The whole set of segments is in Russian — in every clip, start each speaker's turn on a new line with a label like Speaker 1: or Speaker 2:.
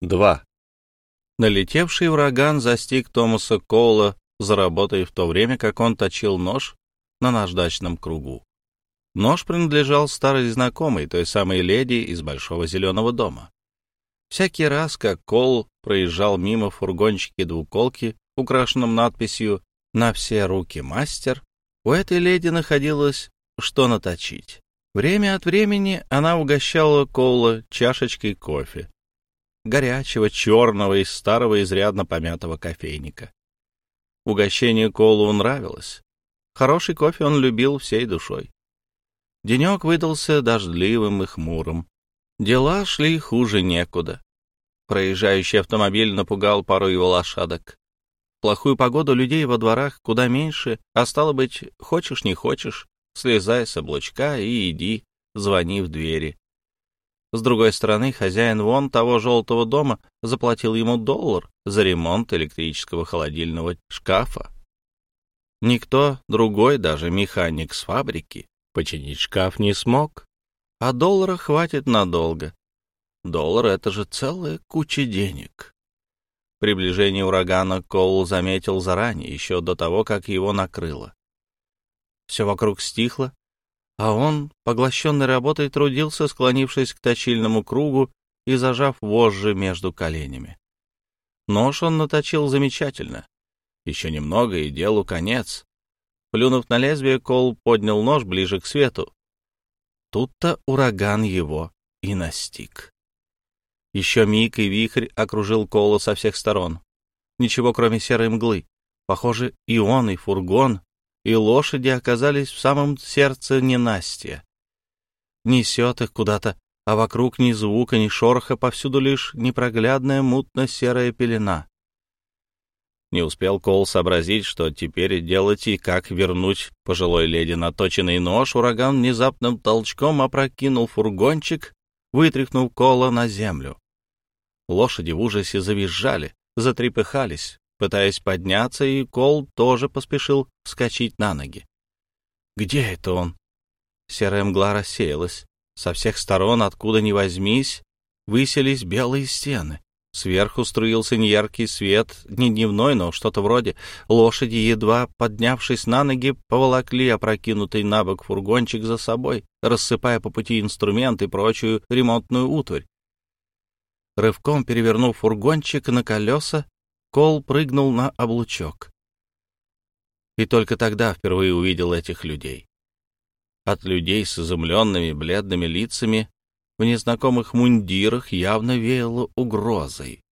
Speaker 1: 2. Налетевший ураган застиг Томаса Коула за работой в то время, как он точил нож на наждачном кругу. Нож принадлежал старой знакомой, той самой леди из Большого Зеленого дома. Всякий раз, как Кол проезжал мимо фургончики двуколки, украшенном надписью «На все руки мастер», у этой леди находилось что наточить. Время от времени она угощала Коула чашечкой кофе, горячего, черного из старого изрядно помятого кофейника. Угощение Колу нравилось. Хороший кофе он любил всей душой. Денек выдался дождливым и хмурым. Дела шли хуже некуда. Проезжающий автомобиль напугал пару его лошадок. Плохую погоду людей во дворах куда меньше, а стало быть, хочешь не хочешь, слезай с облачка и иди, звони в двери. С другой стороны, хозяин вон того желтого дома заплатил ему доллар за ремонт электрического холодильного шкафа. Никто другой, даже механик с фабрики, починить шкаф не смог, а доллара хватит надолго. Доллар — это же целая куча денег. Приближение урагана Коул заметил заранее, еще до того, как его накрыло. Все вокруг стихло, а он, поглощенный работой, трудился, склонившись к точильному кругу и зажав вожжи между коленями. Нож он наточил замечательно. Еще немного, и делу конец. Плюнув на лезвие, Кол поднял нож ближе к свету. Тут-то ураган его и настиг. Еще миг и вихрь окружил Кола со всех сторон. Ничего, кроме серой мглы. Похоже, и он, и фургон и лошади оказались в самом сердце ненастья. Несет их куда-то, а вокруг ни звука, ни шороха, повсюду лишь непроглядная мутно-серая пелена. Не успел Кол сообразить, что теперь делать и как вернуть пожилой леди наточенный нож, ураган внезапным толчком опрокинул фургончик, вытряхнул Кола на землю. Лошади в ужасе завизжали, затрепыхались, пытаясь подняться, и Кол тоже поспешил вскочить на ноги. Где это он? Серая мгла рассеялась. Со всех сторон, откуда ни возьмись, выселись белые стены. Сверху струился неяркий свет, не дневной, но что-то вроде. Лошади, едва поднявшись на ноги, поволокли опрокинутый на бок фургончик за собой, рассыпая по пути инструменты и прочую ремонтную утварь. Рывком перевернув фургончик на колеса, Кол прыгнул на облучок. И только тогда впервые увидел этих людей. От людей с изумленными бледными лицами в незнакомых мундирах явно веяло угрозой.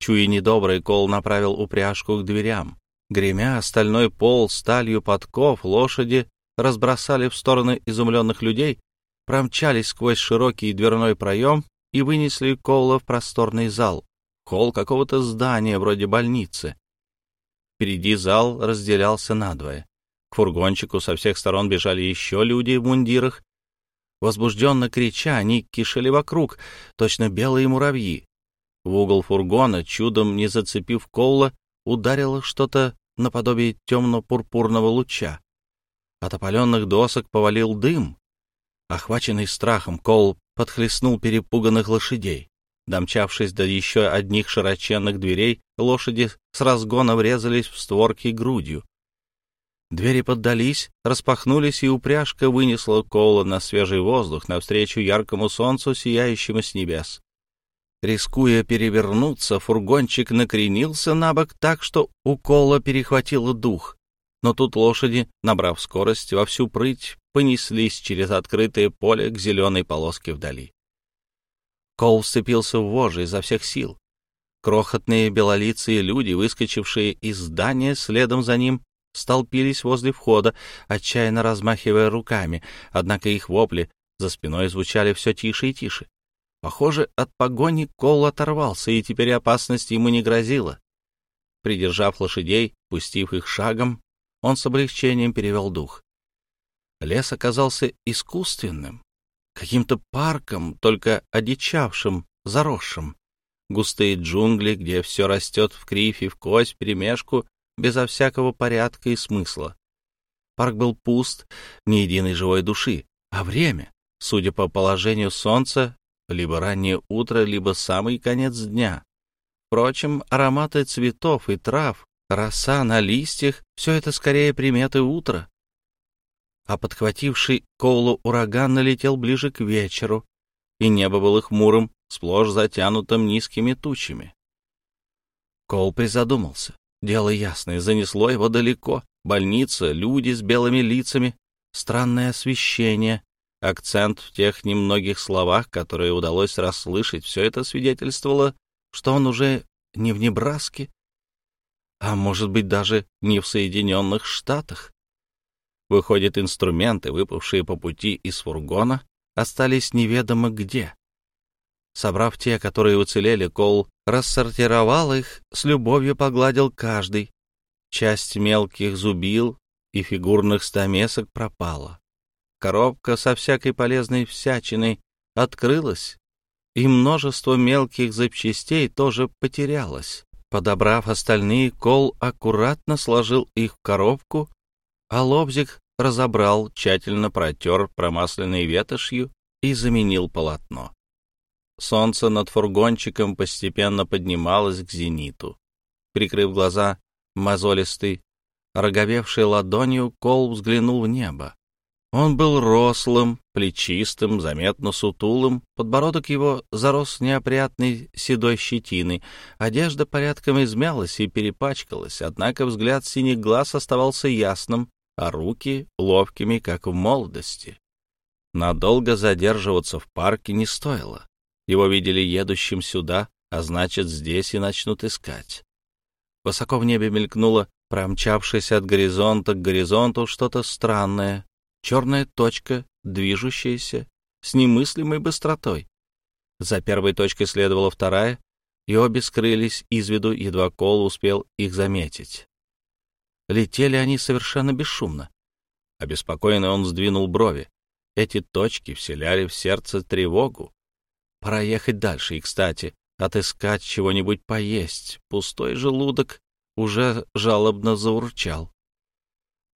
Speaker 1: Чуя недобрый, Кол направил упряжку к дверям. Гремя остальной пол сталью подков, лошади разбросали в стороны изумленных людей, промчались сквозь широкий дверной проем и вынесли Кола в просторный зал, холл какого-то здания, вроде больницы. Впереди зал разделялся надвое. К фургончику со всех сторон бежали еще люди в мундирах. Возбужденно крича, они кишели вокруг, точно белые муравьи. В угол фургона, чудом не зацепив Коула, ударило что-то наподобие темно-пурпурного луча. От опаленных досок повалил дым. Охваченный страхом, Коул подхлестнул перепуганных лошадей. Домчавшись до еще одних широченных дверей, лошади с разгона врезались в створки грудью. Двери поддались, распахнулись, и упряжка вынесла Коула на свежий воздух навстречу яркому солнцу, сияющему с небес. Рискуя перевернуться, фургончик накренился на бок так, что у Кола перехватило дух. Но тут лошади, набрав скорость во всю прыть, понеслись через открытое поле к зеленой полоске вдали. Коул вцепился в вожжи изо всех сил. Крохотные белолицые люди, выскочившие из здания следом за ним, столпились возле входа, отчаянно размахивая руками, однако их вопли за спиной звучали все тише и тише. Похоже, от погони Коул оторвался, и теперь опасность ему не грозила. Придержав лошадей, пустив их шагом, он с облегчением перевел дух. Лес оказался искусственным, каким-то парком, только одичавшим, заросшим. Густые джунгли, где все растет в кривь и в кость, перемешку, безо всякого порядка и смысла. Парк был пуст, ни единой живой души, а время, судя по положению солнца, либо раннее утро, либо самый конец дня. Впрочем, ароматы цветов и трав, роса на листьях — все это скорее приметы утра. А подхвативший Коулу ураган налетел ближе к вечеру, и небо было хмурым, сплошь затянутым низкими тучами. Коул призадумался. Дело ясное, занесло его далеко. Больница, люди с белыми лицами, странное освещение, акцент в тех немногих словах, которые удалось расслышать, все это свидетельствовало, что он уже не в Небраске, а может быть даже не в Соединенных Штатах. Выходит, инструменты, выпавшие по пути из фургона, остались неведомо где. Собрав те, которые уцелели, Кол рассортировал их, с любовью погладил каждый. Часть мелких зубил и фигурных стамесок пропала. Коробка со всякой полезной всячиной открылась, и множество мелких запчастей тоже потерялось. Подобрав остальные, Кол аккуратно сложил их в коробку, а лобзик разобрал, тщательно протер промасленной ветошью и заменил полотно. Солнце над фургончиком постепенно поднималось к зениту. Прикрыв глаза мозолистой, роговевшей ладонью, Кол взглянул в небо. Он был рослым, плечистым, заметно сутулым, подбородок его зарос неопрятной седой щетиной, одежда порядком измялась и перепачкалась, однако взгляд синих глаз оставался ясным, а руки — ловкими, как в молодости. Надолго задерживаться в парке не стоило. Его видели едущим сюда, а значит, здесь и начнут искать. Высоко в небе мелькнуло, промчавшись от горизонта к горизонту, что-то странное, черная точка, движущаяся с немыслимой быстротой. За первой точкой следовала вторая, и обе скрылись из виду, едва Кол успел их заметить. Летели они совершенно бесшумно. Обеспокоенный он сдвинул брови. Эти точки вселяли в сердце тревогу. Пора ехать дальше, и, кстати, отыскать чего-нибудь поесть. Пустой желудок уже жалобно заурчал.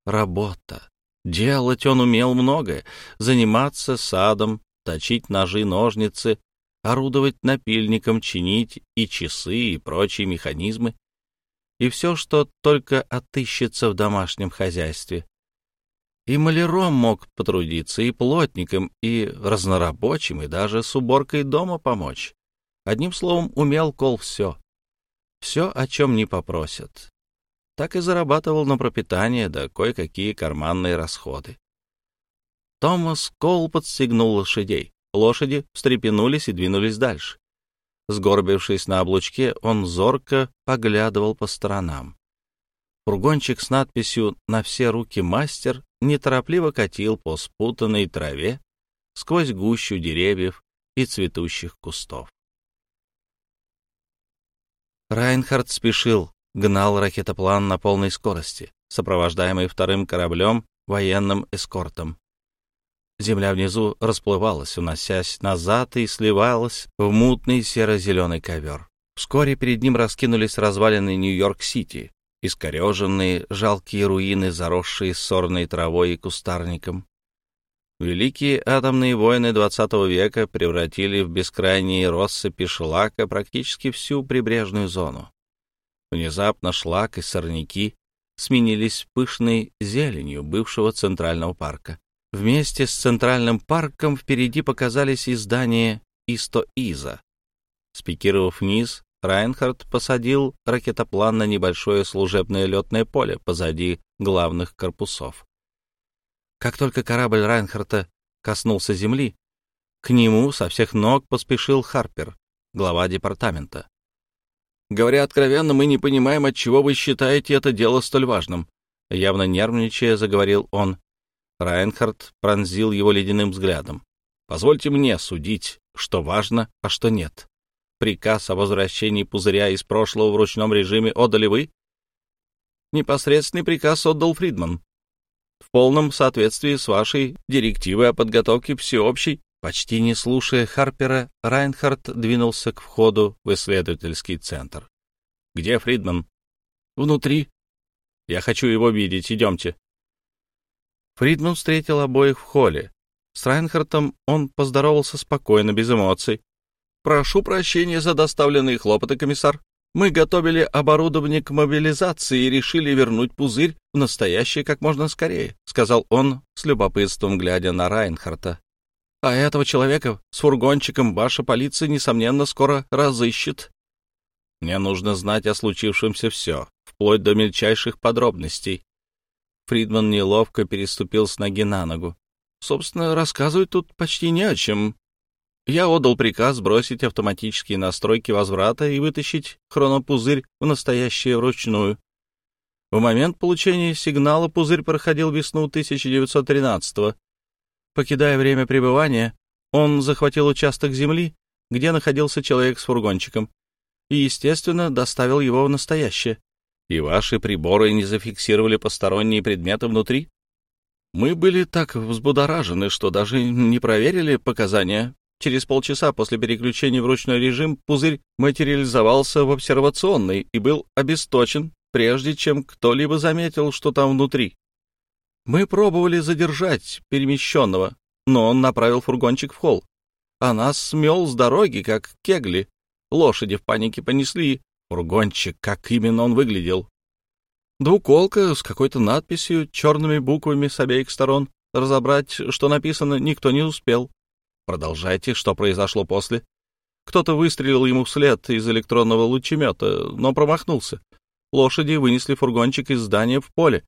Speaker 1: Работа. Делать он умел многое. Заниматься садом, точить ножи-ножницы, орудовать напильником, чинить и часы, и прочие механизмы. И все, что только отыщется в домашнем хозяйстве. И маляром мог потрудиться, и плотником, и разнорабочим, и даже с уборкой дома помочь. Одним словом, умел Кол все. Все, о чем не попросят. Так и зарабатывал на пропитание, да кое-какие карманные расходы. Томас Кол подстегнул лошадей. Лошади встрепенулись и двинулись дальше. Сгорбившись на облучке, он зорко поглядывал по сторонам. Фургончик с надписью «На все руки мастер» неторопливо катил по спутанной траве сквозь гущу деревьев и цветущих кустов. Райнхард спешил, гнал ракетоплан на полной скорости, сопровождаемый вторым кораблем, военным эскортом. Земля внизу расплывалась, уносясь назад и сливалась в мутный серо-зеленый ковер. Вскоре перед ним раскинулись развалины Нью-Йорк-Сити, искореженные, жалкие руины, заросшие сорной травой и кустарником. Великие атомные войны XX века превратили в бескрайние россыпи шлака практически всю прибрежную зону. Внезапно шлак и сорняки сменились пышной зеленью бывшего центрального парка. Вместе с центральным парком впереди показались и здания Исто-Иза. Спикировав вниз, Райнхард посадил ракетоплан на небольшое служебное летное поле позади главных корпусов. Как только корабль Райнхарта коснулся земли, к нему со всех ног поспешил Харпер, глава департамента. «Говоря откровенно, мы не понимаем, от чего вы считаете это дело столь важным», явно нервничая, заговорил он. Райнхард пронзил его ледяным взглядом. «Позвольте мне судить, что важно, а что нет приказ о возвращении пузыря из прошлого в ручном режиме отдали вы? Непосредственный приказ отдал Фридман. В полном соответствии с вашей директивой о подготовке всеобщей, почти не слушая Харпера, Райнхард двинулся к входу в исследовательский центр. «Где Фридман?» «Внутри». «Я хочу его видеть. Идемте». Фридман встретил обоих в холле. С Райнхартом он поздоровался спокойно, без эмоций. «Прошу прощения за доставленные хлопоты, комиссар. Мы готовили оборудование к мобилизации и решили вернуть пузырь в настоящее как можно скорее», — сказал он, с любопытством глядя на Райнхарта. «А этого человека с фургончиком ваша полиция, несомненно, скоро разыщет». «Мне нужно знать о случившемся все, вплоть до мельчайших подробностей». Фридман неловко переступил с ноги на ногу. «Собственно, рассказывать тут почти не о чем. Я отдал приказ бросить автоматические настройки возврата и вытащить хронопузырь в настоящее вручную. В момент получения сигнала пузырь проходил весну 1913-го. Покидая время пребывания, он захватил участок земли, где находился человек с фургончиком, и, естественно, доставил его в настоящее. И ваши приборы не зафиксировали посторонние предметы внутри? Мы были так взбудоражены, что даже не проверили показания Через полчаса после переключения в ручной режим пузырь материализовался в обсервационной и был обесточен, прежде чем кто-либо заметил, что там внутри. Мы пробовали задержать перемещенного, но он направил фургончик в холл, а нас смел с дороги, как кегли. Лошади в панике понесли фургончик, как именно он выглядел. Двуколка с какой-то надписью, черными буквами с обеих сторон. Разобрать, что написано, никто не успел. Продолжайте, что произошло после? Кто-то выстрелил ему вслед из электронного лучемета, но промахнулся. Лошади вынесли фургончик из здания в поле.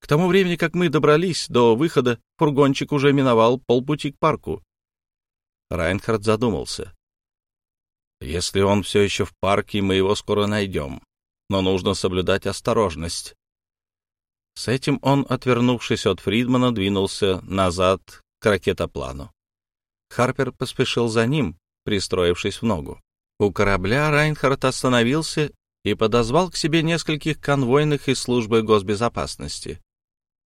Speaker 1: К тому времени, как мы добрались до выхода, фургончик уже миновал полпути к парку. Райнхард задумался. Если он все еще в парке, мы его скоро найдем. Но нужно соблюдать осторожность. С этим он, отвернувшись от Фридмана, двинулся назад к ракетоплану. Харпер поспешил за ним, пристроившись в ногу. У корабля Райнхард остановился и подозвал к себе нескольких конвойных из службы госбезопасности.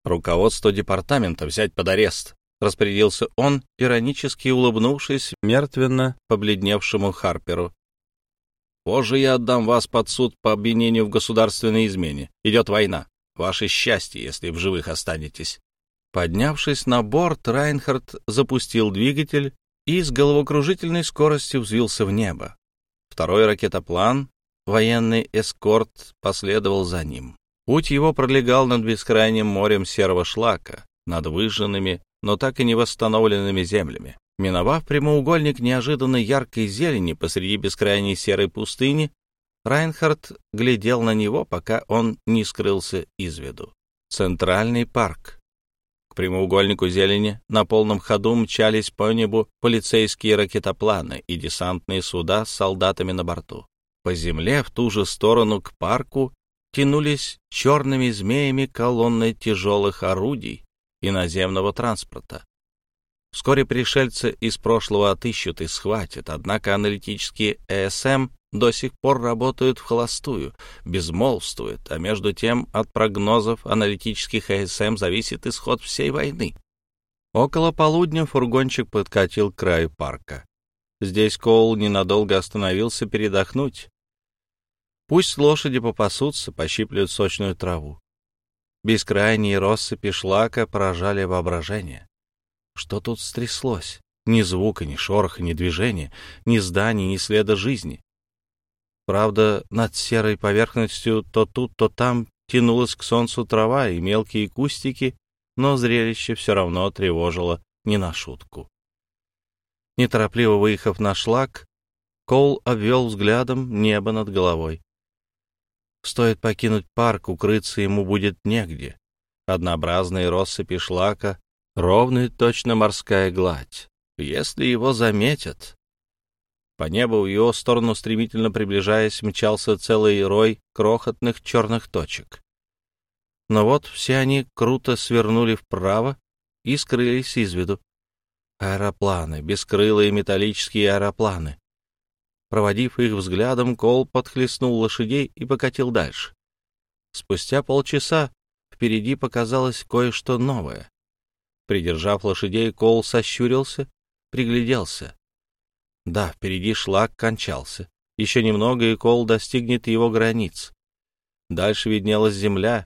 Speaker 1: «Руководство департамента взять под арест», — распорядился он, иронически улыбнувшись мертвенно побледневшему Харперу. «Позже я отдам вас под суд по обвинению в государственной измене. Идет война. Ваше счастье, если в живых останетесь». Поднявшись на борт, Райнхард запустил двигатель и с головокружительной скоростью взвился в небо. Второй ракетоплан, военный эскорт, последовал за ним. Путь его пролегал над бескрайним морем серого шлака, над выжженными, но так и не восстановленными землями. Миновав прямоугольник неожиданно яркой зелени посреди бескрайней серой пустыни, Райнхард глядел на него, пока он не скрылся из виду. Центральный парк. К прямоугольнику зелени на полном ходу мчались по небу полицейские ракетопланы и десантные суда с солдатами на борту. По земле в ту же сторону к парку тянулись черными змеями колонны тяжелых орудий и наземного транспорта. Вскоре пришельцы из прошлого отыщут и схватят, однако аналитические ЭСМ до сих пор работают в холостую, безмолвствуют, а между тем от прогнозов аналитических АСМ зависит исход всей войны. Около полудня фургончик подкатил к краю парка. Здесь Коул ненадолго остановился передохнуть. Пусть лошади попасутся, пощиплют сочную траву. Бескрайние россыпи шлака поражали воображение. Что тут стряслось? Ни звука, ни шороха, ни движения, ни зданий, ни следа жизни. Правда, над серой поверхностью то тут, то там тянулась к солнцу трава и мелкие кустики, но зрелище все равно тревожило не на шутку. Неторопливо выехав на шлак, Коул обвел взглядом небо над головой. Стоит покинуть парк, укрыться ему будет негде. Однообразные россыпи шлака, ровная точно морская гладь. Если его заметят, по небу в его сторону, стремительно приближаясь, мчался целый рой крохотных черных точек. Но вот все они круто свернули вправо и скрылись из виду. Аэропланы, бескрылые металлические аэропланы. Проводив их взглядом, Кол подхлестнул лошадей и покатил дальше. Спустя полчаса впереди показалось кое-что новое. Придержав лошадей, Кол сощурился, пригляделся. Да, впереди шлак кончался. Еще немного, и кол достигнет его границ. Дальше виднелась земля,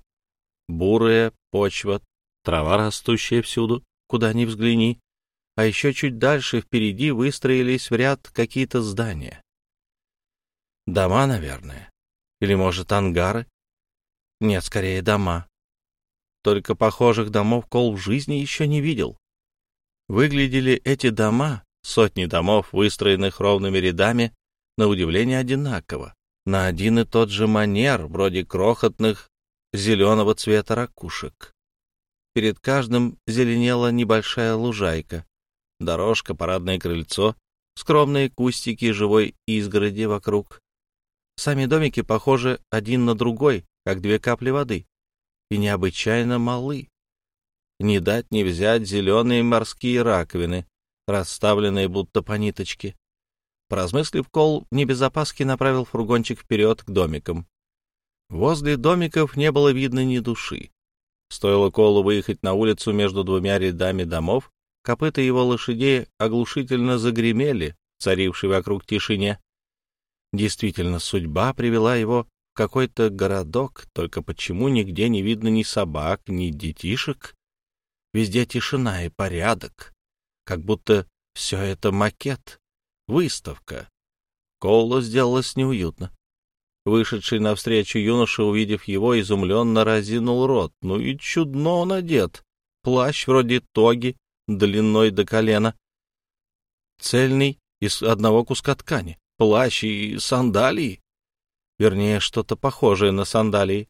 Speaker 1: бурая почва, трава, растущая всюду, куда ни взгляни, а еще чуть дальше впереди выстроились в ряд какие-то здания. Дома, наверное. Или, может, ангары? Нет, скорее, дома. Только похожих домов Кол в жизни еще не видел. Выглядели эти дома, сотни домов, выстроенных ровными рядами, на удивление одинаково, на один и тот же манер, вроде крохотных зеленого цвета ракушек. Перед каждым зеленела небольшая лужайка, дорожка, парадное крыльцо, скромные кустики живой изгороди вокруг. Сами домики похожи один на другой, как две капли воды, и необычайно малы. Не дать не взять зеленые морские раковины, расставленные будто по ниточке. Поразмыслив, Кол не без опаски направил фургончик вперед к домикам. Возле домиков не было видно ни души. Стоило Колу выехать на улицу между двумя рядами домов, копыта его лошадей оглушительно загремели, царившей вокруг тишине. Действительно, судьба привела его в какой-то городок, только почему нигде не видно ни собак, ни детишек? Везде тишина и порядок, как будто все это макет, выставка. Коулу сделалось неуютно. Вышедший навстречу юноша, увидев его, изумленно разинул рот. Ну и чудно он одет. Плащ вроде тоги, длиной до колена. Цельный из одного куска ткани плащ и сандалии. Вернее, что-то похожее на сандалии.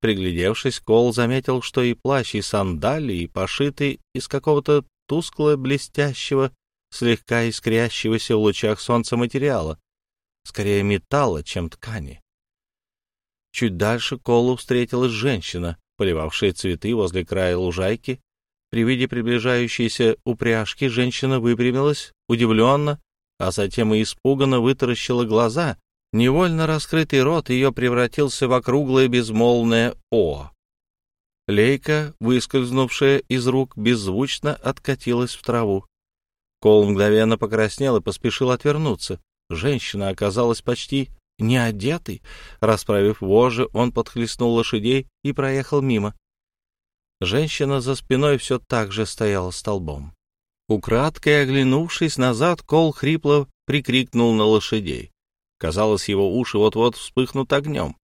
Speaker 1: Приглядевшись, Кол заметил, что и плащ, и сандалии пошиты из какого-то тускло-блестящего, слегка искрящегося в лучах солнца материала, скорее металла, чем ткани. Чуть дальше Колу встретилась женщина, поливавшая цветы возле края лужайки. При виде приближающейся упряжки женщина выпрямилась, удивленно, а затем и испуганно вытаращила глаза. Невольно раскрытый рот ее превратился в округлое безмолвное «О». Лейка, выскользнувшая из рук, беззвучно откатилась в траву. Кол мгновенно покраснел и поспешил отвернуться. Женщина оказалась почти не одетой. Расправив вожжи, он подхлестнул лошадей и проехал мимо. Женщина за спиной все так же стояла столбом. Украдкой оглянувшись назад, Кол хрипло прикрикнул на лошадей. Казалось, его уши вот-вот вспыхнут огнем.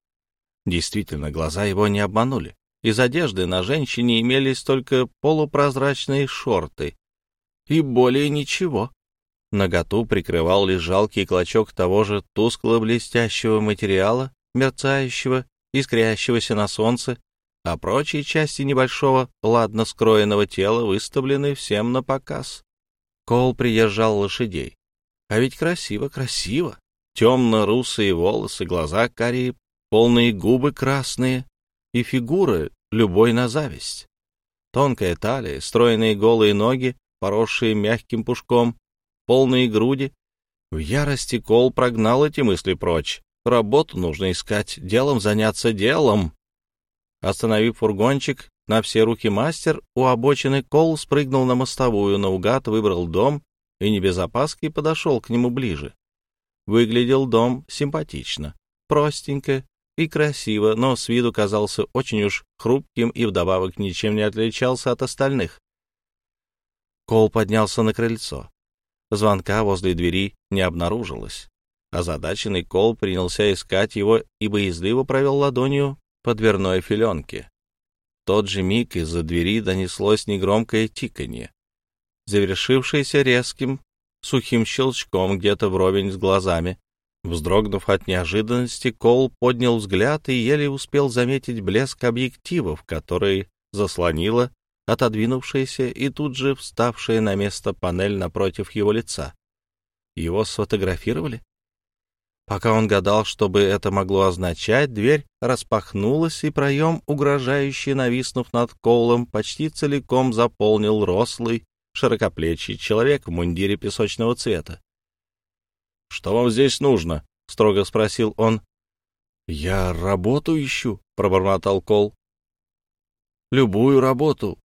Speaker 1: Действительно, глаза его не обманули. Из одежды на женщине имелись только полупрозрачные шорты. И более ничего. Наготу прикрывал лишь жалкий клочок того же тускло-блестящего материала, мерцающего, искрящегося на солнце, а прочие части небольшого, ладно скроенного тела выставлены всем на показ. Кол приезжал лошадей. А ведь красиво, красиво. Темно-русые волосы, глаза карие, полные губы красные и фигура любой на зависть. Тонкая талия, стройные голые ноги, поросшие мягким пушком, полные груди. В ярости Кол прогнал эти мысли прочь. Работу нужно искать, делом заняться делом. Остановив фургончик на все руки мастер, у обочины Кол спрыгнул на мостовую, наугад выбрал дом и не без опаски подошел к нему ближе. Выглядел дом симпатично, простенько и красиво, но с виду казался очень уж хрупким и вдобавок ничем не отличался от остальных. Кол поднялся на крыльцо. Звонка возле двери не обнаружилось. Озадаченный Кол принялся искать его и боязливо провел ладонью по дверной филенке. В тот же миг из-за двери донеслось негромкое тиканье, завершившееся резким, сухим щелчком где-то вровень с глазами. Вздрогнув от неожиданности, Кол поднял взгляд и еле успел заметить блеск объективов, который заслонила отодвинувшаяся и тут же вставшая на место панель напротив его лица. Его сфотографировали? Пока он гадал, что бы это могло означать, дверь распахнулась, и проем, угрожающий, нависнув над Коулом, почти целиком заполнил рослый, широкоплечий человек в мундире песочного цвета. — Что вам здесь нужно? — строго спросил он. — Я работу ищу, — пробормотал Кол. — Любую работу.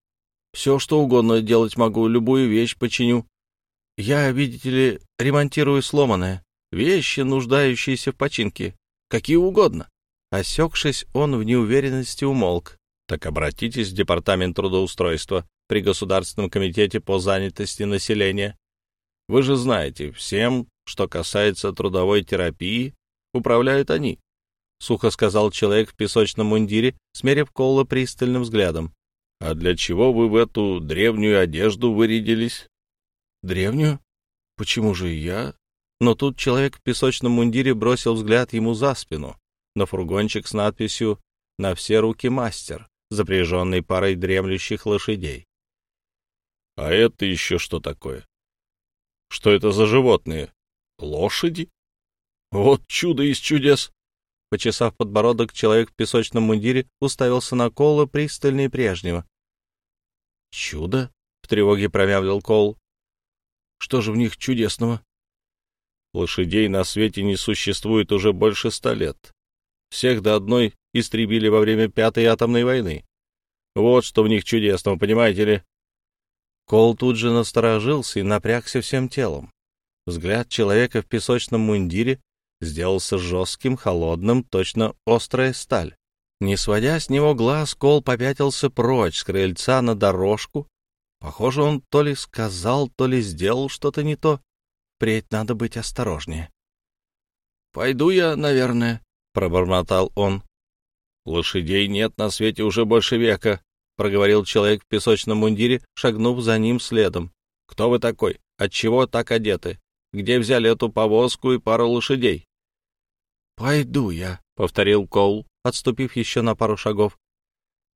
Speaker 1: Все, что угодно делать могу, любую вещь починю. Я, видите ли, ремонтирую сломанное. Вещи, нуждающиеся в починке. Какие угодно. Осекшись, он в неуверенности умолк. Так обратитесь в Департамент трудоустройства при Государственном комитете по занятости населения. Вы же знаете, всем, что касается трудовой терапии, управляют они, — сухо сказал человек в песочном мундире, смерив Колла пристальным взглядом. — А для чего вы в эту древнюю одежду вырядились? — Древнюю? Почему же я? Но тут человек в песочном мундире бросил взгляд ему за спину, на фургончик с надписью «На все руки мастер», запряженный парой дремлющих лошадей. — А это еще что такое? Что это за животные? Лошади? Вот чудо из чудес! Почесав подбородок, человек в песочном мундире уставился на Кола пристальнее прежнего. — Чудо? — в тревоге промявлил Кол. — Что же в них чудесного? Лошадей на свете не существует уже больше ста лет. Всех до одной истребили во время Пятой атомной войны. Вот что в них чудесного, понимаете ли? Кол тут же насторожился и напрягся всем телом. Взгляд человека в песочном мундире сделался жестким, холодным, точно острая сталь. Не сводя с него глаз, Кол попятился прочь с крыльца на дорожку. Похоже, он то ли сказал, то ли сделал что-то не то. Впредь надо быть осторожнее. — Пойду я, наверное, — пробормотал он. — Лошадей нет на свете уже больше века, — проговорил человек в песочном мундире, шагнув за ним следом. — Кто вы такой? Отчего так одеты? Где взяли эту повозку и пару лошадей? — Пойду я, — повторил Коул, отступив еще на пару шагов.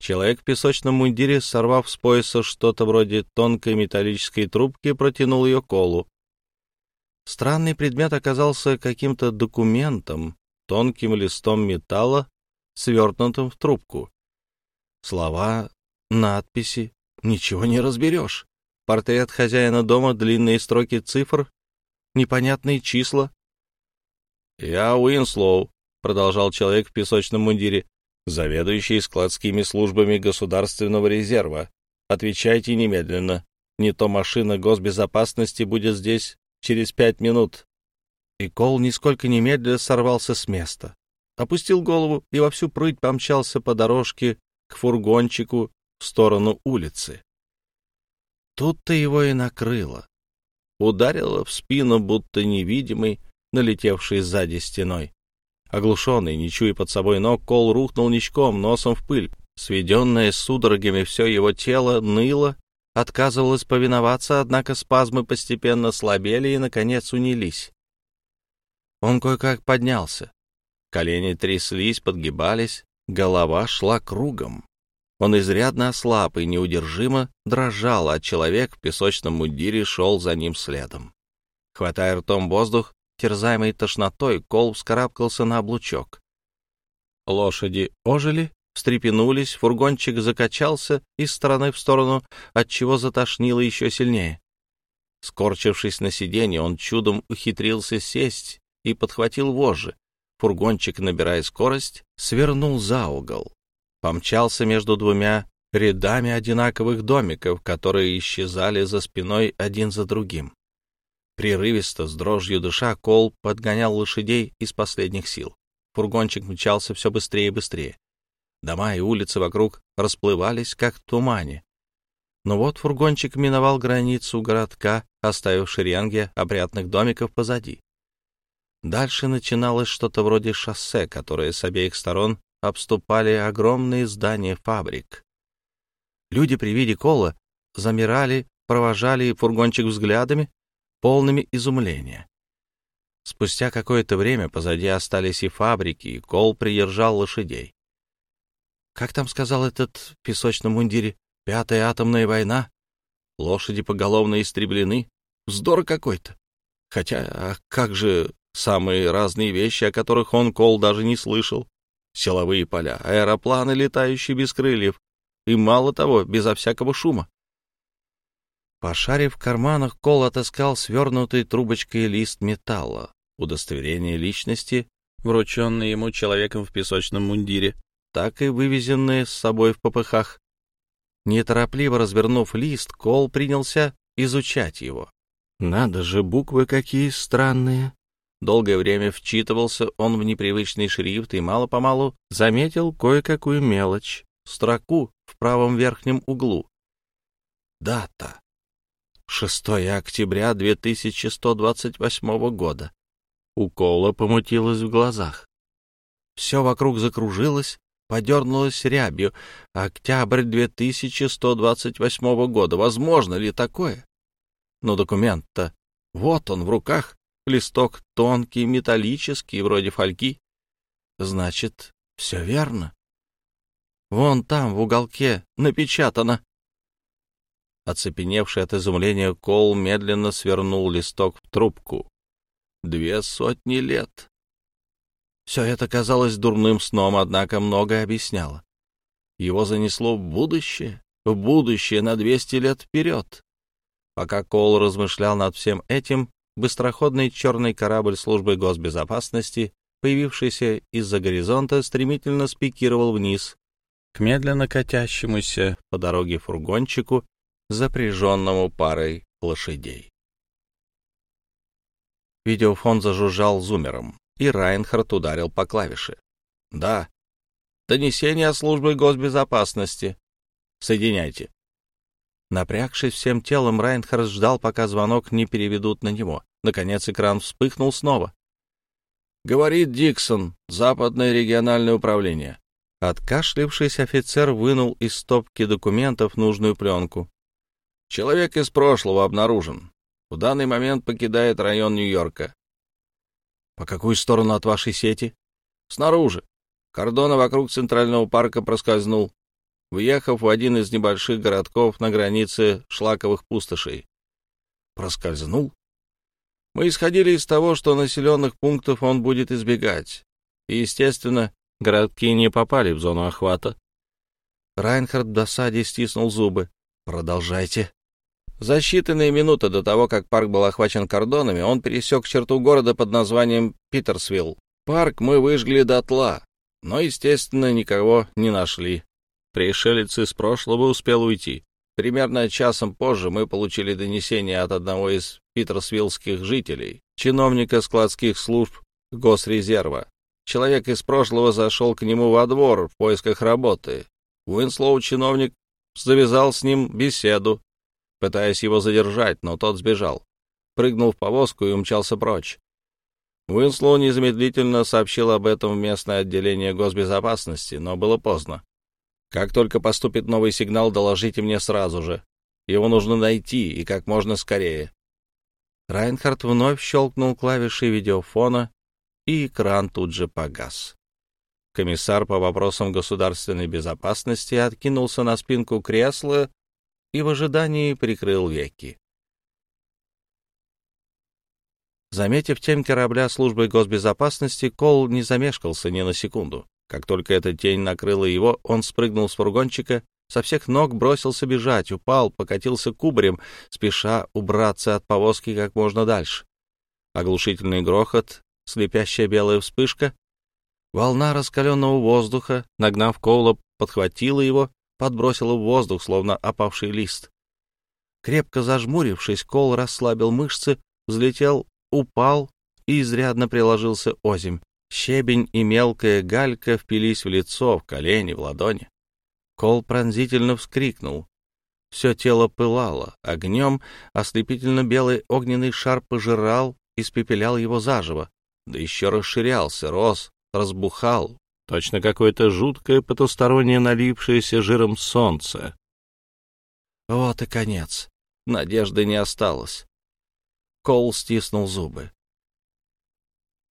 Speaker 1: Человек в песочном мундире, сорвав с пояса что-то вроде тонкой металлической трубки, протянул ее Колу. Странный предмет оказался каким-то документом, тонким листом металла, свернутым в трубку. Слова надписи, ничего не разберешь. Портрет хозяина дома, длинные строки цифр, непонятные числа. «Я Уинслоу», — продолжал человек в песочном мундире, заведующий складскими службами Государственного резерва. «Отвечайте немедленно. Не то машина госбезопасности будет здесь через пять минут». И Кол нисколько немедля сорвался с места. Опустил голову и во всю прыть помчался по дорожке к фургончику, в сторону улицы. Тут-то его и накрыло. Ударило в спину, будто невидимый, налетевший сзади стеной. Оглушенный, не чуя под собой ног, Кол рухнул ничком, носом в пыль. Сведенное судорогами все его тело ныло, отказывалось повиноваться, однако спазмы постепенно слабели и, наконец, унились. Он кое-как поднялся. Колени тряслись, подгибались, голова шла кругом. Он изрядно ослаб и неудержимо дрожал, а человек в песочном мундире шел за ним следом. Хватая ртом воздух, терзаемый тошнотой, Кол вскарабкался на облучок. Лошади ожили, встрепенулись, фургончик закачался из стороны в сторону, отчего затошнило еще сильнее. Скорчившись на сиденье, он чудом ухитрился сесть и подхватил вожжи. Фургончик, набирая скорость, свернул за угол помчался между двумя рядами одинаковых домиков, которые исчезали за спиной один за другим. Прерывисто, с дрожью душа, Кол подгонял лошадей из последних сил. Фургончик мчался все быстрее и быстрее. Дома и улицы вокруг расплывались, как в тумане. Но вот фургончик миновал границу городка, оставив шеренги опрятных домиков позади. Дальше начиналось что-то вроде шоссе, которое с обеих сторон обступали огромные здания фабрик. Люди при виде кола замирали, провожали фургончик взглядами, полными изумления. Спустя какое-то время позади остались и фабрики, и кол придержал лошадей. Как там сказал этот в песочном мундире? Пятая атомная война? Лошади поголовно истреблены? Вздор какой-то. Хотя, а как же самые разные вещи, о которых он, Кол, даже не слышал? силовые поля, аэропланы, летающие без крыльев, и, мало того, безо всякого шума. Пошарив в карманах, Кол отыскал свернутый трубочкой лист металла, удостоверение личности, врученное ему человеком в песочном мундире, так и вывезенное с собой в попыхах. Неторопливо развернув лист, Кол принялся изучать его. «Надо же, буквы какие странные!» Долгое время вчитывался он в непривычный шрифт и мало-помалу заметил кое-какую мелочь, строку в правом верхнем углу. Дата. 6 октября 2128 года. У Кола помутилось в глазах. Все вокруг закружилось, подернулось рябью. Октябрь 2128 года. Возможно ли такое? Но документ-то вот он в руках. Листок тонкий, металлический, вроде фольги. Значит, все верно. Вон там, в уголке, напечатано. Оцепеневший от изумления Кол медленно свернул листок в трубку. Две сотни лет. Все это казалось дурным сном, однако многое объясняло. Его занесло в будущее, в будущее на двести лет вперед. Пока Кол размышлял над всем этим, быстроходный черный корабль службы госбезопасности, появившийся из-за горизонта, стремительно спикировал вниз к медленно катящемуся по дороге фургончику, запряженному парой лошадей. Видеофон зажужжал зумером и Райнхард ударил по клавише. «Да. Донесение о службе госбезопасности. Соединяйте». Напрягшись всем телом, Райнхард ждал, пока звонок не переведут на него. Наконец экран вспыхнул снова. «Говорит Диксон, Западное региональное управление». Откашлившись, офицер вынул из стопки документов нужную пленку. «Человек из прошлого обнаружен. В данный момент покидает район Нью-Йорка. По какую сторону от вашей сети? Снаружи. Кордона вокруг Центрального парка проскользнул, въехав в один из небольших городков на границе шлаковых пустошей. Проскользнул? Мы исходили из того, что населенных пунктов он будет избегать. И, естественно, городки не попали в зону охвата. Райнхард в досаде стиснул зубы. «Продолжайте». За считанные минуты до того, как парк был охвачен кордонами, он пересек черту города под названием Питерсвилл. Парк мы выжгли дотла, но, естественно, никого не нашли. Пришелец из прошлого успел уйти. Примерно часом позже мы получили донесение от одного из питерсвиллских жителей, чиновника складских служб Госрезерва. Человек из прошлого зашел к нему во двор в поисках работы. Уинслоу чиновник завязал с ним беседу, пытаясь его задержать, но тот сбежал. Прыгнул в повозку и умчался прочь. Уинслоу незамедлительно сообщил об этом в местное отделение госбезопасности, но было поздно. Как только поступит новый сигнал, доложите мне сразу же. Его нужно найти и как можно скорее. Райнхард вновь щелкнул клавиши видеофона, и экран тут же погас. Комиссар по вопросам государственной безопасности откинулся на спинку кресла и в ожидании прикрыл веки. Заметив тень корабля службы госбезопасности, Кол не замешкался ни на секунду. Как только эта тень накрыла его, он спрыгнул с фургончика, со всех ног бросился бежать, упал, покатился кубарем, спеша убраться от повозки как можно дальше. Оглушительный грохот, слепящая белая вспышка, волна раскаленного воздуха, нагнав Коула, подхватила его подбросило в воздух, словно опавший лист. Крепко зажмурившись, Кол расслабил мышцы, взлетел, упал и изрядно приложился озимь. Щебень и мелкая галька впились в лицо, в колени, в ладони. Кол пронзительно вскрикнул. Все тело пылало огнем, ослепительно белый огненный шар пожирал, испепелял его заживо, да еще расширялся, рос, разбухал, Точно какое-то жуткое потустороннее налившееся жиром солнце. Вот и конец. Надежды не осталось. Кол стиснул зубы.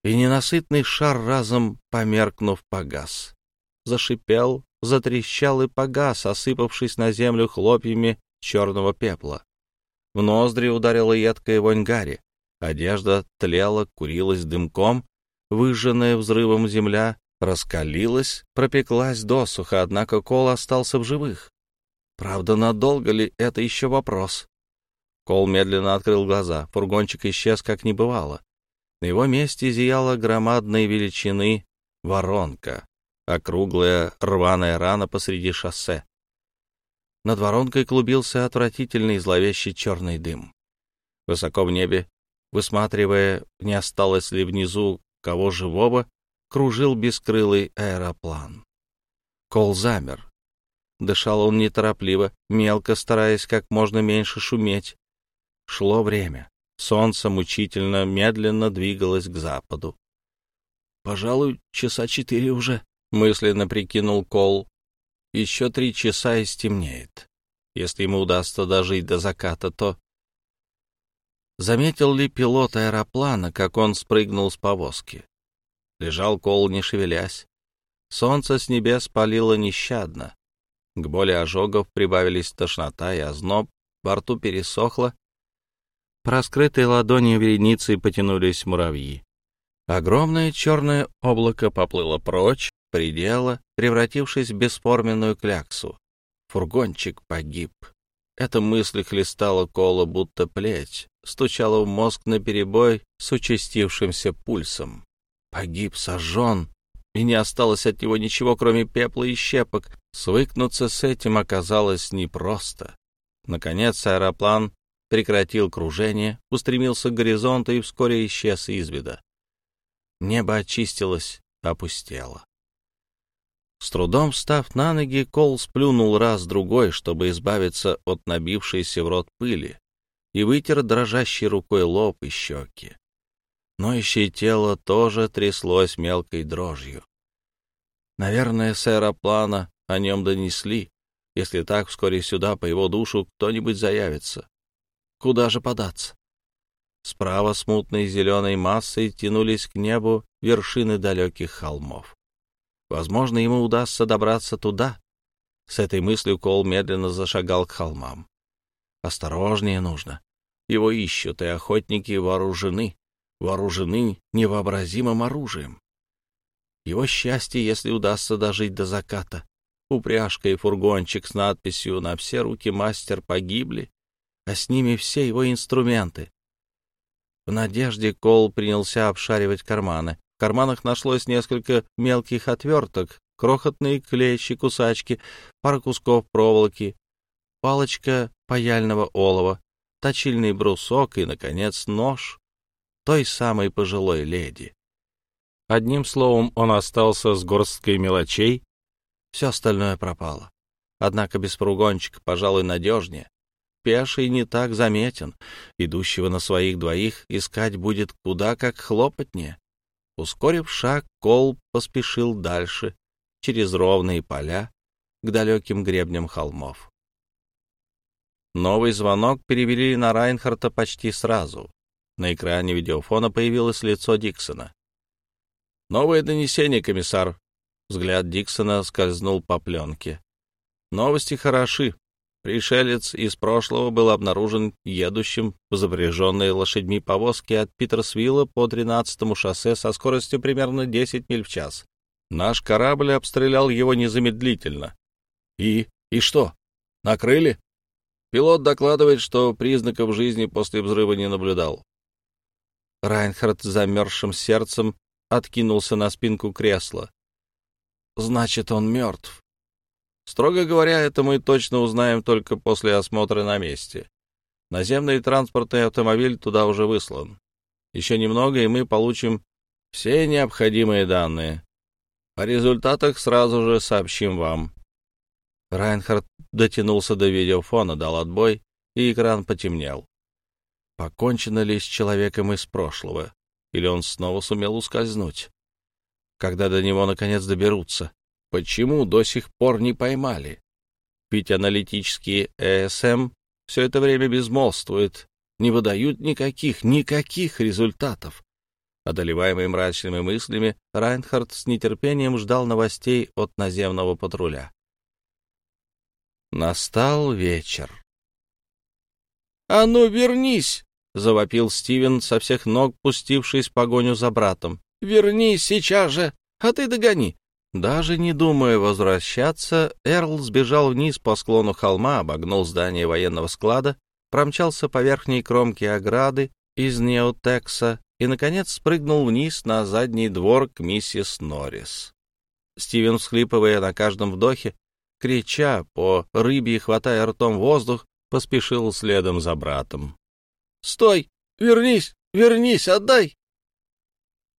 Speaker 1: И ненасытный шар разом, померкнув, погас. Зашипел, затрещал и погас, осыпавшись на землю хлопьями черного пепла. В ноздри ударила едкая вонь гари. Одежда тлела, курилась дымком, выжженная взрывом земля раскалилась, пропеклась досуха, однако Кол остался в живых. Правда, надолго ли, это еще вопрос. Кол медленно открыл глаза, фургончик исчез, как не бывало. На его месте зияла громадной величины воронка, округлая рваная рана посреди шоссе. Над воронкой клубился отвратительный зловещий черный дым. Высоко в небе, высматривая, не осталось ли внизу кого живого, кружил бескрылый аэроплан. Кол замер. Дышал он неторопливо, мелко стараясь как можно меньше шуметь. Шло время. Солнце мучительно, медленно двигалось к западу. «Пожалуй, часа четыре уже», — мысленно прикинул Кол. «Еще три часа и стемнеет. Если ему удастся дожить до заката, то...» Заметил ли пилот аэроплана, как он спрыгнул с повозки? Лежал Кол, не шевелясь. Солнце с небес палило нещадно. К боли ожогов прибавились тошнота и озноб, во рту пересохло. По раскрытой ладони вереницей потянулись муравьи. Огромное черное облако поплыло прочь, предела, превратившись в бесформенную кляксу. Фургончик погиб. Эта мысль хлестала Кола, будто плеть, стучала в мозг наперебой с участившимся пульсом. Погиб, сожжен, и не осталось от него ничего, кроме пепла и щепок. Свыкнуться с этим оказалось непросто. Наконец аэроплан прекратил кружение, устремился к горизонту и вскоре исчез из вида. Небо очистилось, опустело. С трудом встав на ноги, Кол сплюнул раз-другой, чтобы избавиться от набившейся в рот пыли, и вытер дрожащей рукой лоб и щеки. Ноющее тело тоже тряслось мелкой дрожью. Наверное, с аэроплана о нем донесли. Если так, вскоре сюда по его душу кто-нибудь заявится. Куда же податься? Справа смутной зеленой массой тянулись к небу вершины далеких холмов. Возможно, ему удастся добраться туда. С этой мыслью Кол медленно зашагал к холмам. Осторожнее нужно. Его ищут, и охотники вооружены вооружены невообразимым оружием. Его счастье, если удастся дожить до заката. Упряжка и фургончик с надписью «На все руки мастер погибли», а с ними все его инструменты. В надежде Кол принялся обшаривать карманы. В карманах нашлось несколько мелких отверток, крохотные клещи, кусачки, пара кусков проволоки, палочка паяльного олова, точильный брусок и, наконец, нож той самой пожилой леди. Одним словом, он остался с горсткой мелочей, все остальное пропало. Однако без фургончика, пожалуй, надежнее. Пеший не так заметен, идущего на своих двоих искать будет куда как хлопотнее. Ускорив шаг, Кол поспешил дальше, через ровные поля, к далеким гребням холмов. Новый звонок перевели на Райнхарта почти сразу. На экране видеофона появилось лицо Диксона. «Новое донесение, комиссар». Взгляд Диксона скользнул по пленке. «Новости хороши. Пришелец из прошлого был обнаружен едущим в запряженной лошадьми повозке от Питерсвилла по 13-му шоссе со скоростью примерно 10 миль в час. Наш корабль обстрелял его незамедлительно. И? И что? Накрыли? Пилот докладывает, что признаков жизни после взрыва не наблюдал. Райнхард замерзшим сердцем откинулся на спинку кресла. «Значит, он мертв». Строго говоря, это мы точно узнаем только после осмотра на месте. Наземный транспортный автомобиль туда уже выслан. Еще немного, и мы получим все необходимые данные. О результатах сразу же сообщим вам. Райнхард дотянулся до видеофона, дал отбой, и экран потемнел. Покончено ли с человеком из прошлого? Или он снова сумел ускользнуть? Когда до него наконец доберутся? Почему до сих пор не поймали? Ведь аналитические ЭСМ все это время безмолвствуют, не выдают никаких, никаких результатов. Одолеваемый мрачными мыслями, Райнхард с нетерпением ждал новостей от наземного патруля. Настал вечер. «А ну, вернись!» — завопил Стивен со всех ног, пустившись в погоню за братом. «Вернись сейчас же, а ты догони!» Даже не думая возвращаться, Эрл сбежал вниз по склону холма, обогнул здание военного склада, промчался по верхней кромке ограды из Неотекса и, наконец, спрыгнул вниз на задний двор к миссис Норрис. Стивен, всхлипывая на каждом вдохе, крича по рыбье, хватая ртом воздух, поспешил следом за братом. Стой! Вернись! Вернись! Отдай!»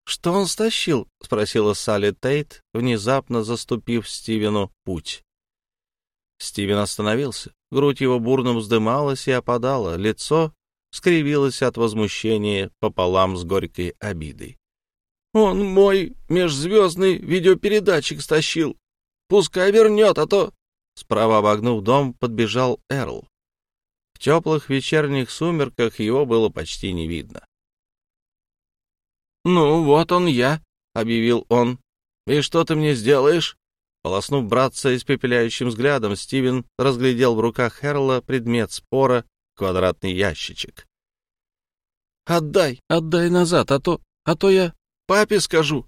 Speaker 1: «Что он стащил?» — спросила Салли Тейт, внезапно заступив Стивену путь. Стивен остановился. Грудь его бурно вздымалась и опадала, лицо скривилось от возмущения пополам с горькой обидой. «Он мой межзвездный видеопередатчик стащил. Пускай вернет, а то...» Справа обогнув дом, подбежал Эрл. В теплых вечерних сумерках его было почти не видно. «Ну, вот он я», — объявил он. «И что ты мне сделаешь?» Полоснув братца испепеляющим взглядом, Стивен разглядел в руках Эрла предмет спора — квадратный ящичек. «Отдай, отдай назад, а то, а то я папе скажу».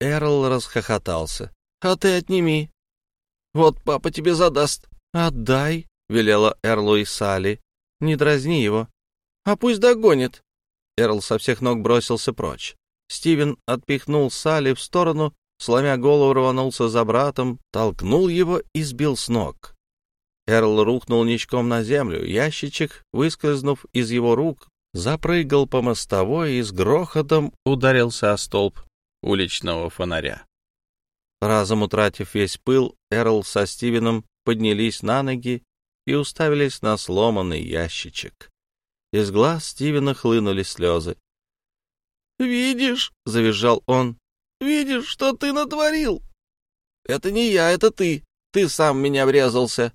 Speaker 1: Эрл расхохотался. «А ты отними. Вот папа тебе задаст». «Отдай», — велела Эрлу и Салли. «Не дразни его. А пусть догонит». Эрл со всех ног бросился прочь. Стивен отпихнул Салли в сторону, сломя голову, рванулся за братом, толкнул его и сбил с ног. Эрл рухнул ничком на землю. Ящичек, выскользнув из его рук, запрыгал по мостовой и с грохотом ударился о столб уличного фонаря. Разом утратив весь пыл, Эрл со Стивеном поднялись на ноги и уставились на сломанный ящичек. Из глаз Стивена хлынули слезы. «Видишь?» — завизжал он. «Видишь, что ты натворил?» «Это не я, это ты. Ты сам меня врезался».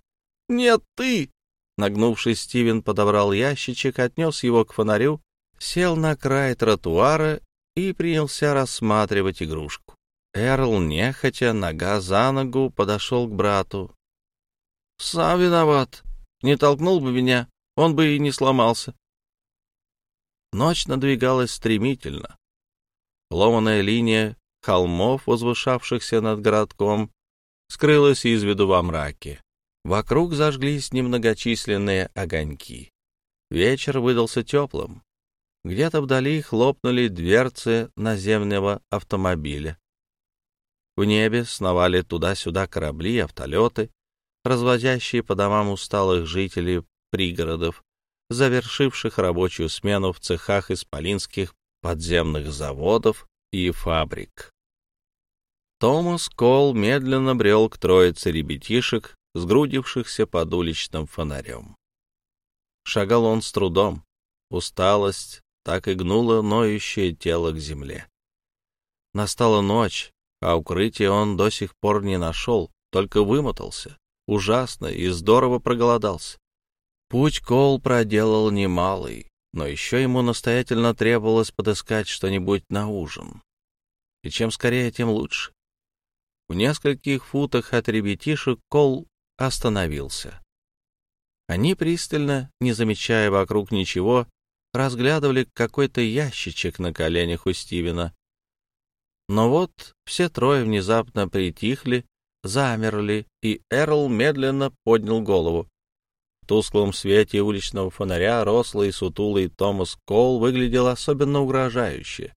Speaker 1: «Нет, ты!» Нагнувшись, Стивен подобрал ящичек, отнес его к фонарю, сел на край тротуара и принялся рассматривать игрушку. Эрл, нехотя, нога за ногу, подошел к брату. «Сам виноват. Не толкнул бы меня, он бы и не сломался. Ночь надвигалась стремительно. Ломаная линия холмов, возвышавшихся над городком, скрылась из виду во мраке. Вокруг зажглись немногочисленные огоньки. Вечер выдался теплым. Где-то вдали хлопнули дверцы наземного автомобиля. В небе сновали туда-сюда корабли автолеты, развозящие по домам усталых жителей пригородов, завершивших рабочую смену в цехах исполинских подземных заводов и фабрик. Томас Кол медленно брел к троице ребятишек, сгрудившихся под уличным фонарем. Шагал он с трудом. Усталость так и гнула ноющее тело к земле. Настала ночь, а укрытие он до сих пор не нашел, только вымотался, ужасно и здорово проголодался. Путь Кол проделал немалый, но еще ему настоятельно требовалось подыскать что-нибудь на ужин. И чем скорее, тем лучше. В нескольких футах от ребятишек Кол остановился. Они пристально, не замечая вокруг ничего, разглядывали какой-то ящичек на коленях у Стивена. Но вот все трое внезапно притихли, замерли, и Эрл медленно поднял голову тусклом свете уличного фонаря рослый сутулый Томас Кол выглядел особенно угрожающе.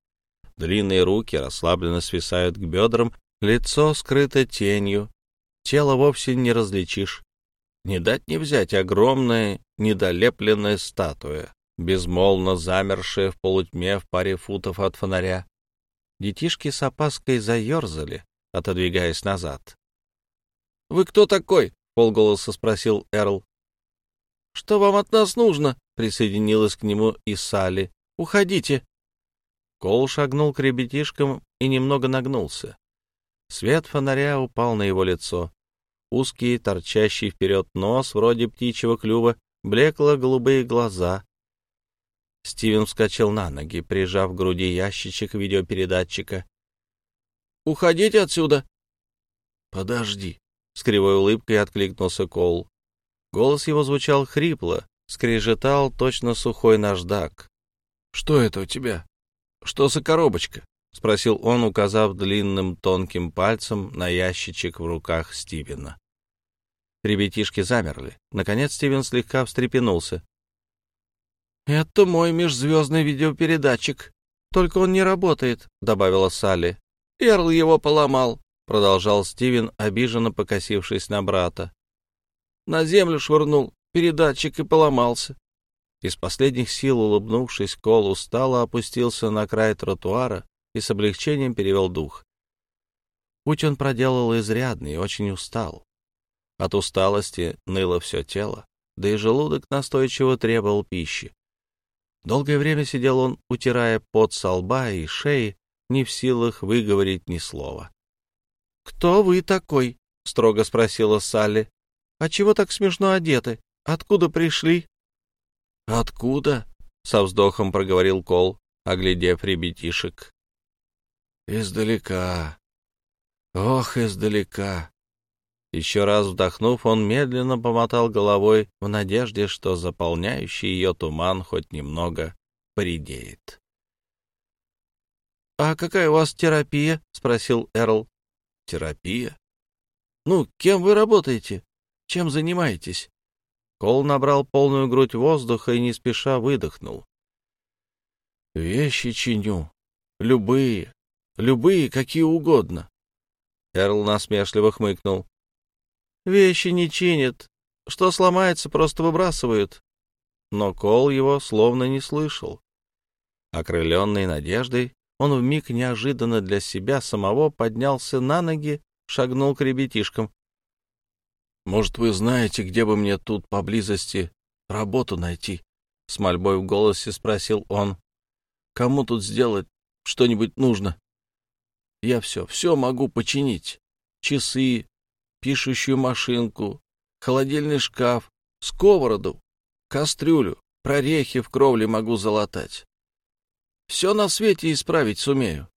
Speaker 1: Длинные руки расслабленно свисают к бедрам, лицо скрыто тенью, тело вовсе не различишь. Не дать не взять огромная недолепленная статуя, безмолвно замершая в полутьме в паре футов от фонаря. Детишки с опаской заерзали, отодвигаясь назад. — Вы кто такой? — полголоса спросил Эрл. «Что вам от нас нужно?» — присоединилась к нему и Салли. «Уходите!» Кол шагнул к ребятишкам и немного нагнулся. Свет фонаря упал на его лицо. Узкий, торчащий вперед нос, вроде птичьего клюва, блекло-голубые глаза. Стивен вскочил на ноги, прижав к груди ящичек видеопередатчика. «Уходите отсюда!» «Подожди!» — с кривой улыбкой откликнулся Коул. Голос его звучал хрипло, скрежетал точно сухой наждак. — Что это у тебя? Что за коробочка? — спросил он, указав длинным тонким пальцем на ящичек в руках Стивена. Ребятишки замерли. Наконец Стивен слегка встрепенулся. — Это мой межзвездный видеопередатчик. Только он не работает, — добавила Салли. — Эрл его поломал, — продолжал Стивен, обиженно покосившись на брата на землю швырнул, передатчик и поломался. Из последних сил, улыбнувшись, Кол устало опустился на край тротуара и с облегчением перевел дух. Путь он проделал изрядный и очень устал. От усталости ныло все тело, да и желудок настойчиво требовал пищи. Долгое время сидел он, утирая пот со лба и шеи, не в силах выговорить ни слова. — Кто вы такой? — строго спросила Салли. — А чего так смешно одеты? Откуда пришли? — Откуда? — со вздохом проговорил Кол, оглядев ребятишек. — Издалека. Ох, издалека. Еще раз вдохнув, он медленно помотал головой в надежде, что заполняющий ее туман хоть немного поредеет. — А какая у вас терапия? — спросил Эрл. — Терапия? Ну, кем вы работаете? Чем занимаетесь? Кол набрал полную грудь воздуха и не спеша выдохнул. — Вещи чиню. Любые. Любые, какие угодно. Эрл насмешливо хмыкнул. Вещи не чинят. Что сломается, просто выбрасывают. Но Кол его словно не слышал. Окрыленный надеждой, он вмиг неожиданно для себя самого поднялся на ноги, шагнул к ребятишкам. — Может, вы знаете, где бы мне тут поблизости работу найти? — с мольбой в голосе спросил он. — Кому тут сделать что-нибудь нужно? Я все, все могу починить. Часы, пишущую машинку, холодильный шкаф, сковороду, кастрюлю, прорехи в кровле могу залатать. Все на свете исправить сумею.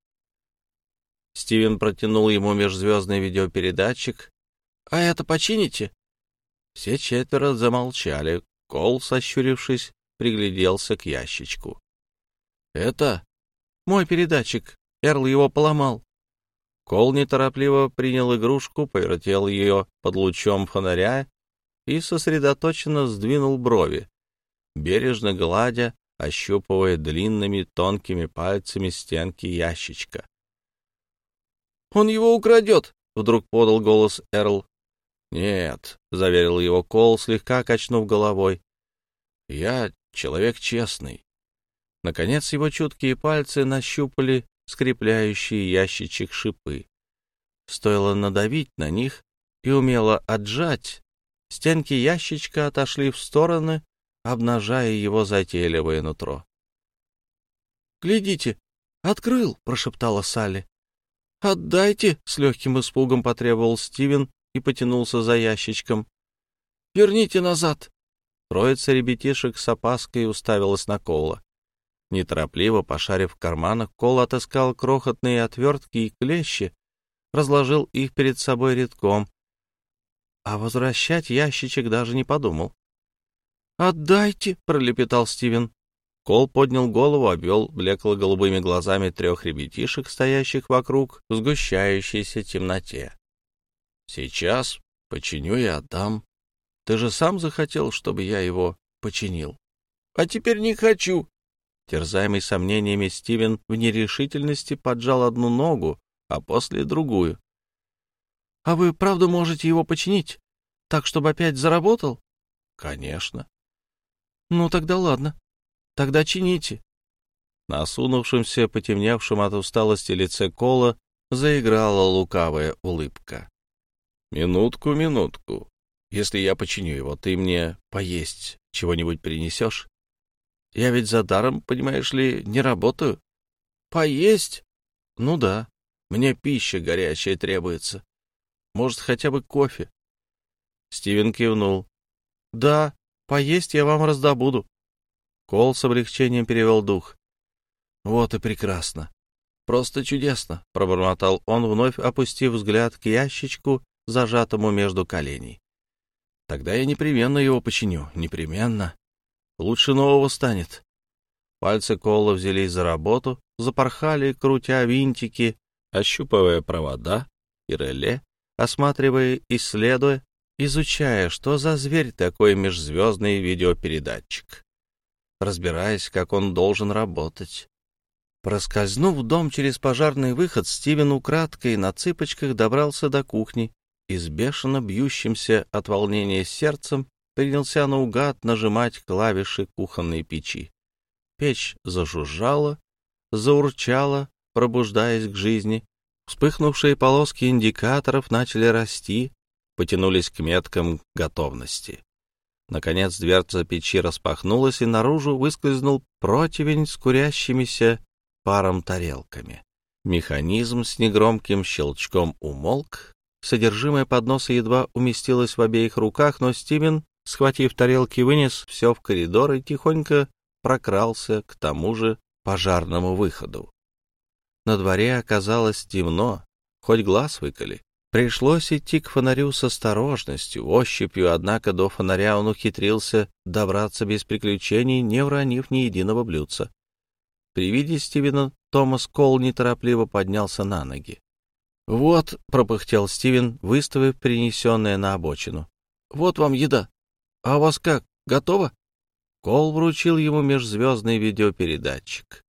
Speaker 1: Стивен протянул ему межзвездный видеопередатчик. «А это почините?» Все четверо замолчали. Кол, сощурившись, пригляделся к ящичку. «Это?» «Мой передатчик. Эрл его поломал». Кол неторопливо принял игрушку, повертел ее под лучом фонаря и сосредоточенно сдвинул брови, бережно гладя, ощупывая длинными тонкими пальцами стенки ящичка. «Он его украдет!» — вдруг подал голос Эрл. «Нет», — заверил его Кол, слегка качнув головой. «Я человек честный». Наконец его чуткие пальцы нащупали скрепляющие ящичек шипы. Стоило надавить на них и умело отжать, стенки ящичка отошли в стороны, обнажая его затейливое нутро. «Глядите, открыл!» — прошептала Салли. «Отдайте!» — с легким испугом потребовал Стивен и потянулся за ящичком. «Верните назад!» Троица ребятишек с опаской уставилась на Коула. Неторопливо пошарив в карманах, Кол отыскал крохотные отвертки и клещи, разложил их перед собой редком, а возвращать ящичек даже не подумал. «Отдайте!» — пролепетал Стивен. Кол поднял голову, обвел блекло-голубыми глазами трех ребятишек, стоящих вокруг в сгущающейся темноте. «Сейчас починю и отдам. Ты же сам захотел, чтобы я его починил». «А теперь не хочу!» Терзаемый сомнениями, Стивен в нерешительности поджал одну ногу, а после другую. — А вы правда можете его починить? Так, чтобы опять заработал? — Конечно. — Ну, тогда ладно. Тогда чините. На осунувшемся, потемневшем от усталости лице Кола заиграла лукавая улыбка. — Минутку, минутку. Если я починю его, ты мне поесть чего-нибудь принесешь? Я ведь за даром, понимаешь ли, не работаю. Поесть? Ну да. Мне пища горячая требуется. Может, хотя бы кофе? Стивен кивнул. Да, поесть я вам раздобуду. Кол с облегчением перевел дух. Вот и прекрасно. Просто чудесно, пробормотал он, вновь опустив взгляд к ящичку, зажатому между коленей. Тогда я непременно его починю, непременно. Лучше нового станет. Пальцы Кола взялись за работу, запорхали, крутя винтики, ощупывая провода и реле, осматривая, исследуя, изучая, что за зверь такой межзвездный видеопередатчик, разбираясь, как он должен работать. Проскользнув в дом через пожарный выход, Стивен украдкой на цыпочках добрался до кухни и с бешено бьющимся от волнения сердцем принялся наугад нажимать клавиши кухонной печи. Печь зажужжала, заурчала, пробуждаясь к жизни. Вспыхнувшие полоски индикаторов начали расти, потянулись к меткам готовности. Наконец дверца печи распахнулась, и наружу выскользнул противень с курящимися паром тарелками. Механизм с негромким щелчком умолк, содержимое подноса едва уместилось в обеих руках, но Стивен, схватив тарелки, вынес все в коридор и тихонько прокрался к тому же пожарному выходу. На дворе оказалось темно, хоть глаз выколи. Пришлось идти к фонарю с осторожностью, ощупью, однако до фонаря он ухитрился добраться без приключений, не уронив ни единого блюдца. При виде Стивена Томас Кол неторопливо поднялся на ноги. «Вот», — пропыхтел Стивен, выставив принесенное на обочину. «Вот вам еда. А у вас как, готово?» Кол вручил ему межзвездный видеопередатчик.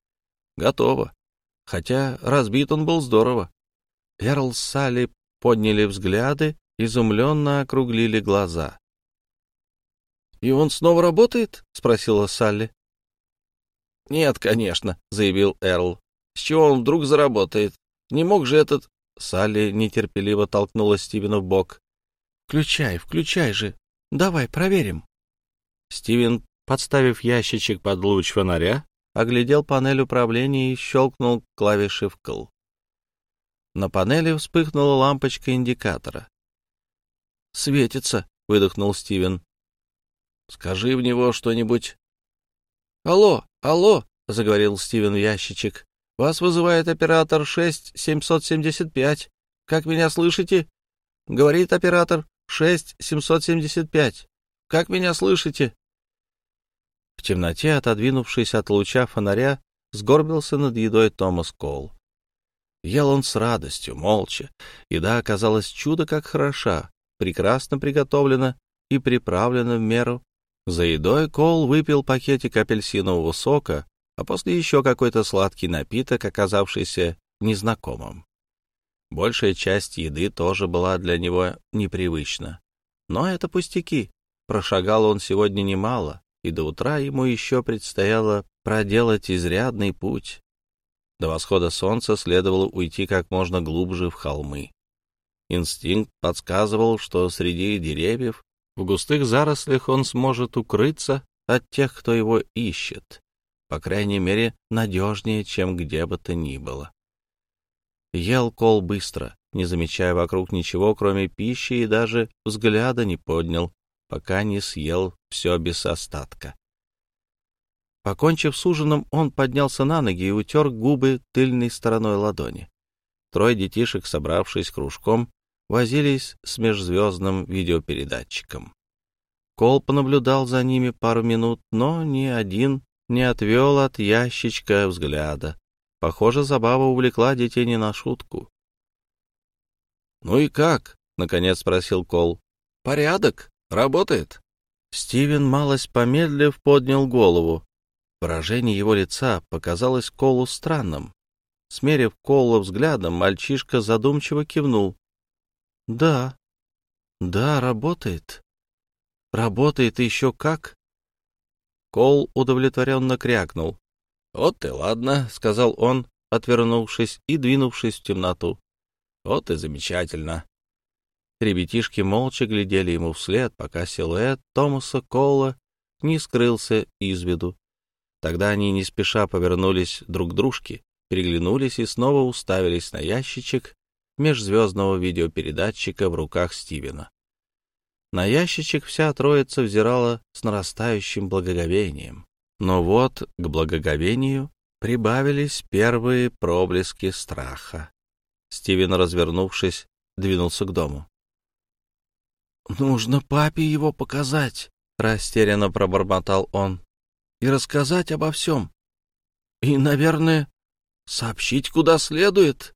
Speaker 1: «Готово. Хотя разбит он был здорово». Эрл Салли подняли взгляды, изумленно округлили глаза. «И он снова работает?» — спросила Салли. «Нет, конечно», — заявил Эрл. «С чего он вдруг заработает? Не мог же этот...» Салли нетерпеливо толкнула Стивена в бок. «Включай, включай же. Давай, проверим». Стивен Подставив ящичек под луч фонаря, оглядел панель управления и щелкнул клавиши вкл. На панели вспыхнула лампочка индикатора. «Светится», — выдохнул Стивен. «Скажи в него что-нибудь». «Алло, алло», — заговорил Стивен в ящичек. «Вас вызывает оператор 6775. Как меня слышите?» — говорит оператор 6775. «Как меня слышите?» В темноте, отодвинувшись от луча фонаря, сгорбился над едой Томас Кол. Ел он с радостью, молча. Еда оказалась чудо как хороша, прекрасно приготовлена и приправлена в меру. За едой Кол выпил пакетик апельсинового сока, а после еще какой-то сладкий напиток, оказавшийся незнакомым. Большая часть еды тоже была для него непривычна. Но это пустяки. Прошагал он сегодня немало, и до утра ему еще предстояло проделать изрядный путь. До восхода солнца следовало уйти как можно глубже в холмы. Инстинкт подсказывал, что среди деревьев, в густых зарослях он сможет укрыться от тех, кто его ищет, по крайней мере, надежнее, чем где бы то ни было. Ел кол быстро, не замечая вокруг ничего, кроме пищи, и даже взгляда не поднял, пока не съел все без остатка. Покончив с ужином, он поднялся на ноги и утер губы тыльной стороной ладони. Трое детишек, собравшись кружком, возились с межзвездным видеопередатчиком. Кол понаблюдал за ними пару минут, но ни один не отвел от ящичка взгляда. Похоже, забава увлекла детей не на шутку. — Ну и как? — наконец спросил Кол. — Порядок? Работает? Стивен, малость помедлив, поднял голову. Выражение его лица показалось Колу странным. Смерив Кола взглядом, мальчишка задумчиво кивнул. — Да, да, работает. Работает еще как. Кол удовлетворенно крякнул. — Вот и ладно, — сказал он, отвернувшись и двинувшись в темноту. — Вот и замечательно. Ребятишки молча глядели ему вслед, пока силуэт Томаса Кола не скрылся из виду. Тогда они не спеша повернулись друг к дружке, переглянулись и снова уставились на ящичек межзвездного видеопередатчика в руках Стивена. На ящичек вся троица взирала с нарастающим благоговением. Но вот к благоговению прибавились первые проблески страха. Стивен, развернувшись, двинулся к дому. «Нужно папе его показать», — растерянно пробормотал он, — «и рассказать обо всем. И, наверное, сообщить куда следует».